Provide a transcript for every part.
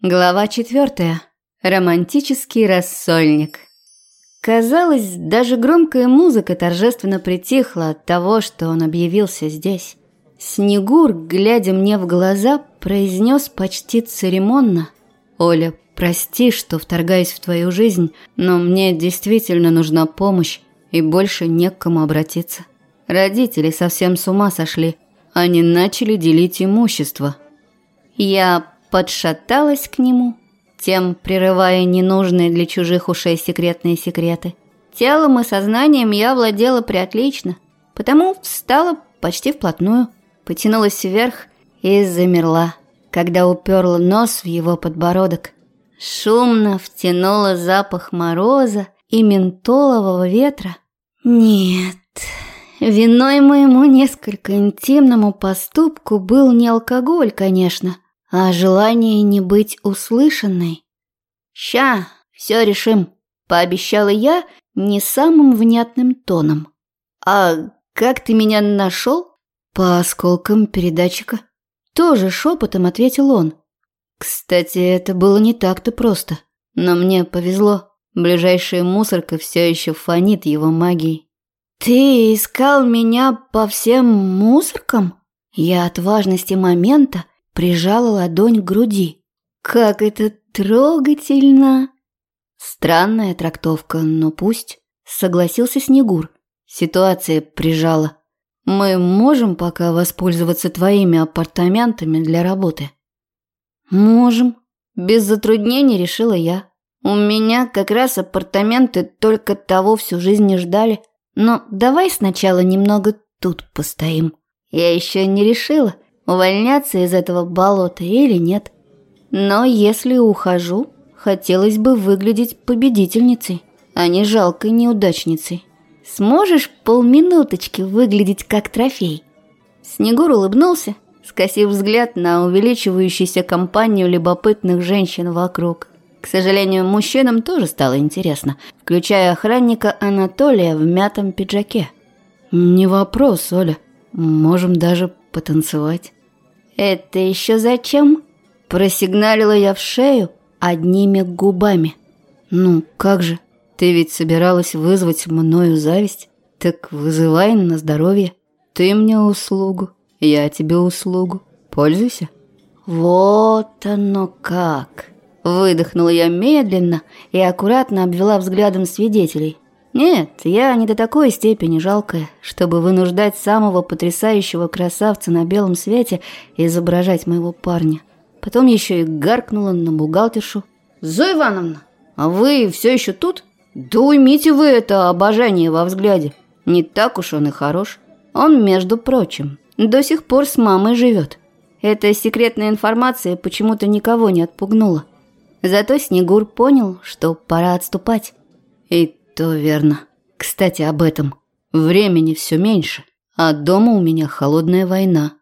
Глава четвертая. Романтический рассольник. Казалось, даже громкая музыка торжественно притихла от того, что он объявился здесь. Снегур, глядя мне в глаза, произнес почти церемонно. «Оля, прости, что вторгаюсь в твою жизнь, но мне действительно нужна помощь, и больше не к кому обратиться. Родители совсем с ума сошли. Они начали делить имущество». Я подшаталась к нему, тем прерывая ненужные для чужих ушей секретные секреты. Телом и сознанием я владела приотлично, потому встала почти вплотную, потянулась вверх и замерла, когда уперла нос в его подбородок. Шумно втянула запах мороза и ментолового ветра. Нет, виной моему несколько интимному поступку был не алкоголь, конечно, а желание не быть услышанной. «Ща, все решим», — пообещала я не самым внятным тоном. «А как ты меня нашел?» «По осколкам передатчика». Тоже шепотом ответил он. Кстати, это было не так-то просто. Но мне повезло. Ближайшая мусорка все еще фонит его магией. «Ты искал меня по всем мусоркам?» Я от важности момента прижала ладонь к груди. «Как это трогательно!» Странная трактовка, но пусть. Согласился Снегур. Ситуация прижала. Мы можем пока воспользоваться твоими апартаментами для работы? Можем. Без затруднений решила я. У меня как раз апартаменты только того всю жизнь не ждали. Но давай сначала немного тут постоим. Я еще не решила, увольняться из этого болота или нет. Но если ухожу, хотелось бы выглядеть победительницей, а не жалкой неудачницей. Сможешь полминуточки выглядеть как трофей?» Снегур улыбнулся, скосив взгляд на увеличивающуюся компанию любопытных женщин вокруг. К сожалению, мужчинам тоже стало интересно, включая охранника Анатолия в мятом пиджаке. «Не вопрос, Оля. Можем даже потанцевать». «Это еще зачем?» Просигналила я в шею одними губами. «Ну, как же, ты ведь собиралась вызвать мною зависть? Так вызывай на здоровье. Ты мне услугу, я тебе услугу. Пользуйся». «Вот оно как!» Выдохнула я медленно и аккуратно обвела взглядом свидетелей – нет, я не до такой степени жалкая, чтобы вынуждать самого потрясающего красавца на белом свете изображать моего парня. Потом еще и гаркнула на бухгалтершу. «Зоя Ивановна, а вы все еще тут? Да уймите вы это обожание во взгляде. Не так уж он и хорош. Он, между прочим, до сих пор с мамой живет. Эта секретная информация почему-то никого не отпугнула. Зато Снегур понял, что пора отступать. И то верно. Кстати, об этом. Времени все меньше, а дома у меня холодная война.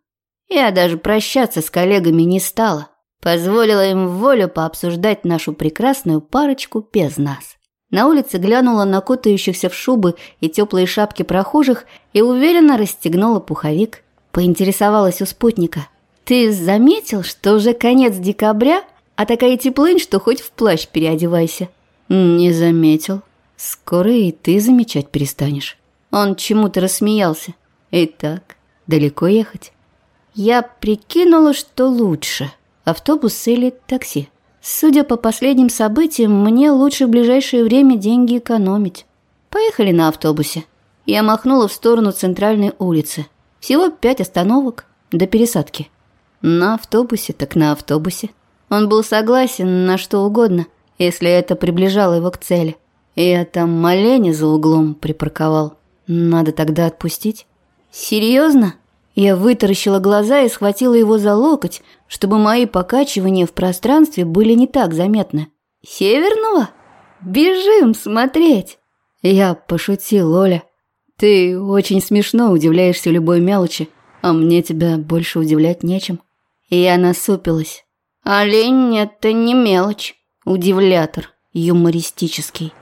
Я даже прощаться с коллегами не стала. Позволила им волю пообсуждать нашу прекрасную парочку без нас. На улице глянула на кутающихся в шубы и теплые шапки прохожих и уверенно расстегнула пуховик. Поинтересовалась у спутника. «Ты заметил, что уже конец декабря, а такая теплынь, что хоть в плащ переодевайся?» «Не заметил», Скоро и ты замечать перестанешь. Он чему-то рассмеялся. Итак, далеко ехать? Я прикинула, что лучше. Автобус или такси. Судя по последним событиям, мне лучше в ближайшее время деньги экономить. Поехали на автобусе. Я махнула в сторону центральной улицы. Всего пять остановок до пересадки. На автобусе так на автобусе. Он был согласен на что угодно, если это приближало его к цели. Я там малени за углом припарковал. Надо тогда отпустить. Серьезно? Я вытаращила глаза и схватила его за локоть, чтобы мои покачивания в пространстве были не так заметны. Северного? Бежим смотреть. Я пошутил, Оля. Ты очень смешно удивляешься любой мелочи, а мне тебя больше удивлять нечем. Я насупилась. Олень – это не мелочь, удивлятор, юмористический.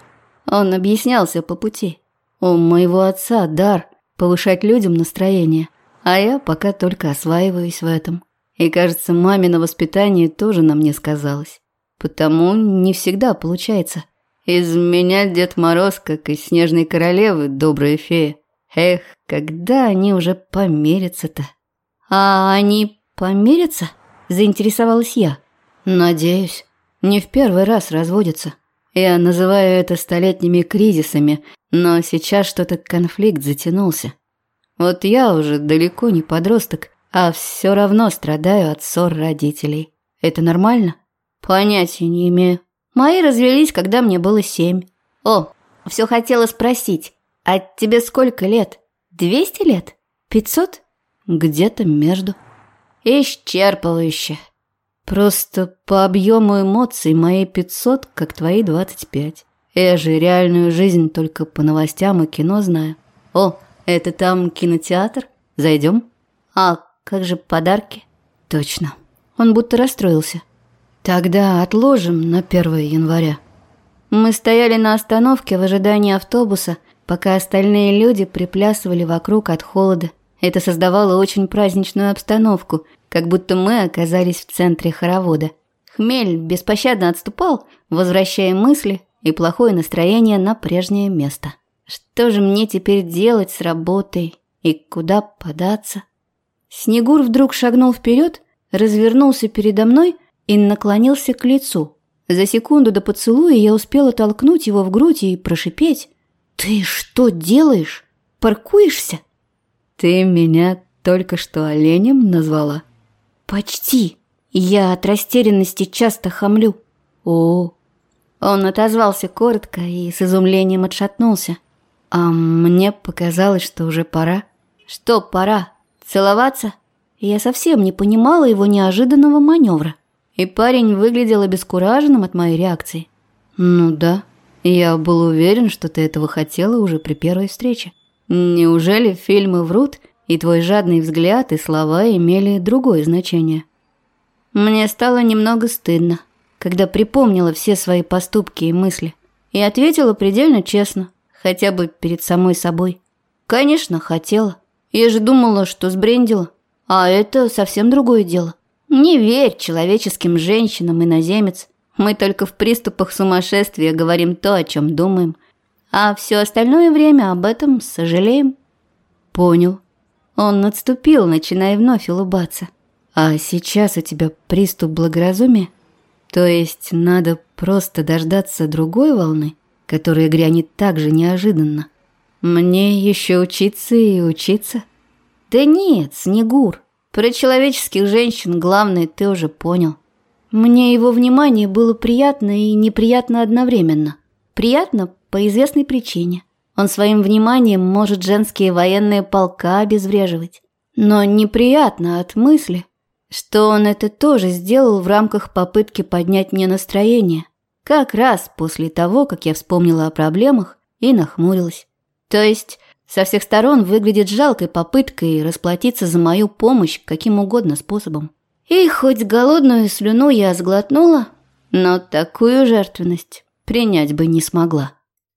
Он объяснялся по пути. У моего отца дар повышать людям настроение, а я пока только осваиваюсь в этом. И, кажется, мамино воспитание тоже на мне сказалось. потому не всегда получается. Из меня Дед Мороз, как из Снежной Королевы, добрая фея. Эх, когда они уже помирятся-то? А они помирятся? Заинтересовалась я. Надеюсь. Не в первый раз разводятся. Я называю это столетними кризисами, но сейчас что-то конфликт затянулся. Вот я уже далеко не подросток, а все равно страдаю от ссор родителей. Это нормально? Понятия не имею. Мои развелись, когда мне было семь. О, все хотела спросить. А тебе сколько лет? Двести лет? Пятьсот? Где-то между. Исчерпывающе. Просто по объему эмоций мои пятьсот, как твои двадцать пять. Я же реальную жизнь только по новостям и кино знаю. О, это там кинотеатр? Зайдем? А как же подарки? Точно. Он будто расстроился. Тогда отложим на 1 января. Мы стояли на остановке в ожидании автобуса, пока остальные люди приплясывали вокруг от холода. Это создавало очень праздничную обстановку, как будто мы оказались в центре хоровода. Хмель беспощадно отступал, возвращая мысли и плохое настроение на прежнее место. Что же мне теперь делать с работой и куда податься? Снегур вдруг шагнул вперед, развернулся передо мной и наклонился к лицу. За секунду до поцелуя я успела толкнуть его в грудь и прошипеть. «Ты что делаешь? Паркуешься?» «Ты меня только что оленем назвала?» «Почти. Я от растерянности часто хамлю». «О!» Он отозвался коротко и с изумлением отшатнулся. «А мне показалось, что уже пора». «Что пора? Целоваться?» Я совсем не понимала его неожиданного маневра. И парень выглядел обескураженным от моей реакции. «Ну да, я был уверен, что ты этого хотела уже при первой встрече. Неужели фильмы врут, и твой жадный взгляд и слова имели другое значение?» Мне стало немного стыдно, когда припомнила все свои поступки и мысли, и ответила предельно честно, хотя бы перед самой собой. «Конечно, хотела. Я же думала, что сбрендила. А это совсем другое дело. Не верь человеческим женщинам, иноземец. Мы только в приступах сумасшествия говорим то, о чем думаем. А все остальное время об этом сожалеем. Понял. Он отступил, начиная вновь улыбаться. А сейчас у тебя приступ благоразумия? То есть надо просто дождаться другой волны, которая грянет так же неожиданно? Мне еще учиться и учиться? Да нет, Снегур, про человеческих женщин главное ты уже понял. Мне его внимание было приятно и неприятно одновременно. Приятно по известной причине. Он своим вниманием может женские военные полка обезвреживать. Но неприятно от мысли, что он это тоже сделал в рамках попытки поднять мне настроение. Как раз после того, как я вспомнила о проблемах и нахмурилась. То есть со всех сторон выглядит жалкой попыткой расплатиться за мою помощь каким угодно способом. И хоть голодную слюну я сглотнула, но такую жертвенность принять бы не смогла.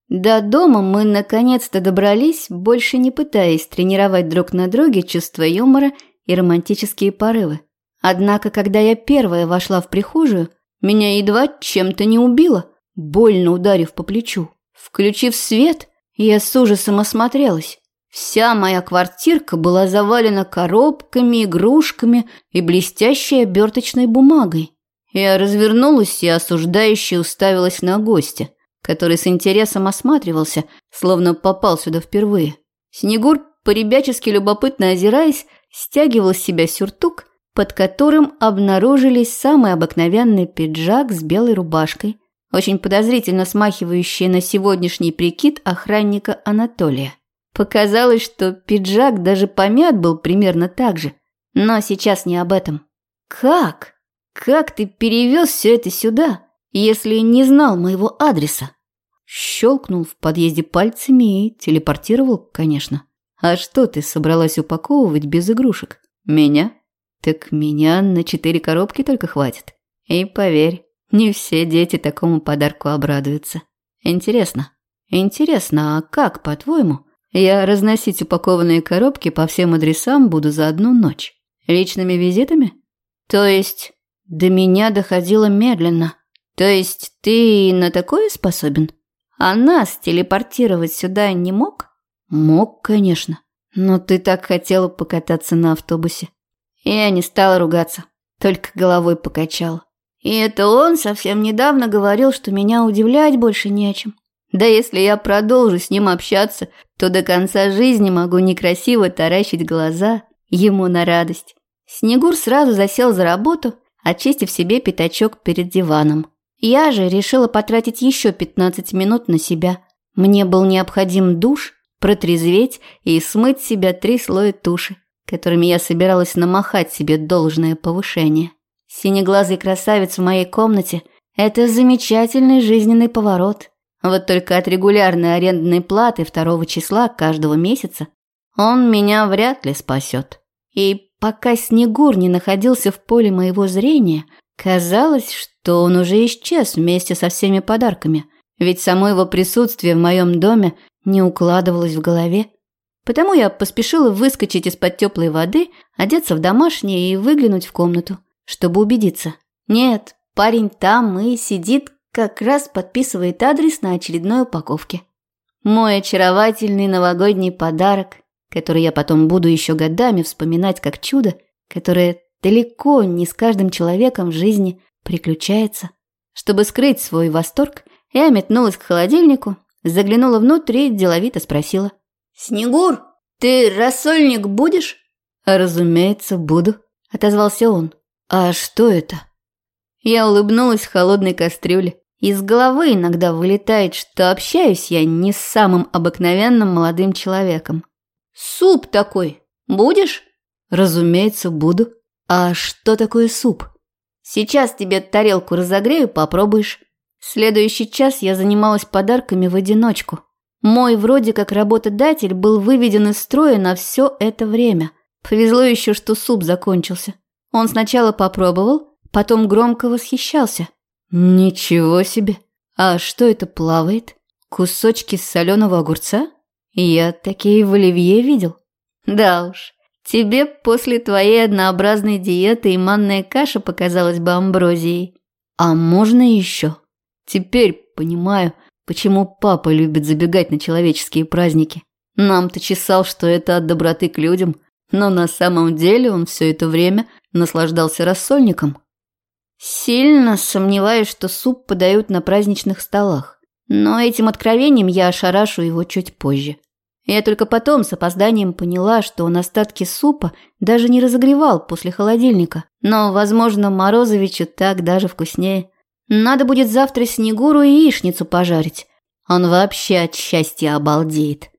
До дома мы наконец-то добрались, больше не пытаясь тренировать друг на друге чувство юмора и романтические порывы. Однако, когда я первая вошла в прихожую, меня едва чем-то не убило, больно ударив по плечу. Включив свет – я с ужасом осмотрелась. Вся моя квартирка была завалена коробками, игрушками и блестящей оберточной бумагой. Я развернулась и осуждающе уставилась на гостя, который с интересом осматривался, словно попал сюда впервые. Снегур, поребячески любопытно озираясь, стягивал с себя сюртук, под которым обнаружились самый обыкновенный пиджак с белой рубашкой – очень подозрительно смахивающее на сегодняшний прикид охранника Анатолия. Показалось, что пиджак даже помят был примерно так же. Но сейчас не об этом. «Как? Как ты перевез все это сюда, если не знал моего адреса?» Щелкнул в подъезде пальцами и телепортировал, конечно. «А что ты собралась упаковывать без игрушек? Меня? Так меня на четыре коробки только хватит. И поверь, не все дети такому подарку обрадуются. Интересно, интересно, а как, по-твоему, я разносить упакованные коробки по всем адресам буду за одну ночь? Личными визитами? То есть до меня доходило медленно. То есть ты на такое способен? А нас телепортировать сюда не мог? Мог, конечно. Но ты так хотела покататься на автобусе. Я не стала ругаться, только головой покачала. И это он совсем недавно говорил, что меня удивлять больше не о чем. Да если я продолжу с ним общаться, то до конца жизни могу некрасиво таращить глаза ему на радость. Снегур сразу засел за работу, очистив себе пятачок перед диваном. Я же решила потратить еще 15 минут на себя. Мне был необходим душ, протрезветь и смыть с себя три слоя туши, которыми я собиралась намахать себе должное повышение. Синеглазый красавец в моей комнате – это замечательный жизненный поворот. Вот только от регулярной арендной платы второго числа каждого месяца он меня вряд ли спасет. И пока Снегур не находился в поле моего зрения, казалось, что он уже исчез вместе со всеми подарками, ведь само его присутствие в моем доме не укладывалось в голове. Потому я поспешила выскочить из-под теплой воды, одеться в домашнее и выглянуть в комнату, чтобы убедиться. Нет, парень там и сидит, как раз подписывает адрес на очередной упаковке. Мой очаровательный новогодний подарок – который я потом буду еще годами вспоминать как чудо, которое далеко не с каждым человеком в жизни приключается. Чтобы скрыть свой восторг, я метнулась к холодильнику, заглянула внутрь и деловито спросила. «Снегур, ты рассольник будешь?» «Разумеется, буду», — отозвался он. «А что это?» Я улыбнулась холодной кастрюле. Из головы иногда вылетает, что общаюсь я не с самым обыкновенным молодым человеком. Суп такой. Будешь? Разумеется, буду. А что такое суп? Сейчас тебе тарелку разогрею, попробуешь. Следующий час я занималась подарками в одиночку. Мой вроде как работодатель был выведен из строя на все это время. Повезло еще, что суп закончился. Он сначала попробовал, потом громко восхищался. Ничего себе! А что это плавает? Кусочки соленого огурца? Я такие в оливье видел. Да уж, тебе после твоей однообразной диеты и манная каша показалась бы амброзией. А можно еще? Теперь понимаю, почему папа любит забегать на человеческие праздники. Нам-то чесал, что это от доброты к людям, но на самом деле он все это время наслаждался рассольником. Сильно сомневаюсь, что суп подают на праздничных столах, но этим откровением я ошарашу его чуть позже. Я только потом с опозданием поняла, что он остатки супа даже не разогревал после холодильника. Но, возможно, Морозовичу так даже вкуснее. Надо будет завтра Снегуру яичницу пожарить. Он вообще от счастья обалдеет.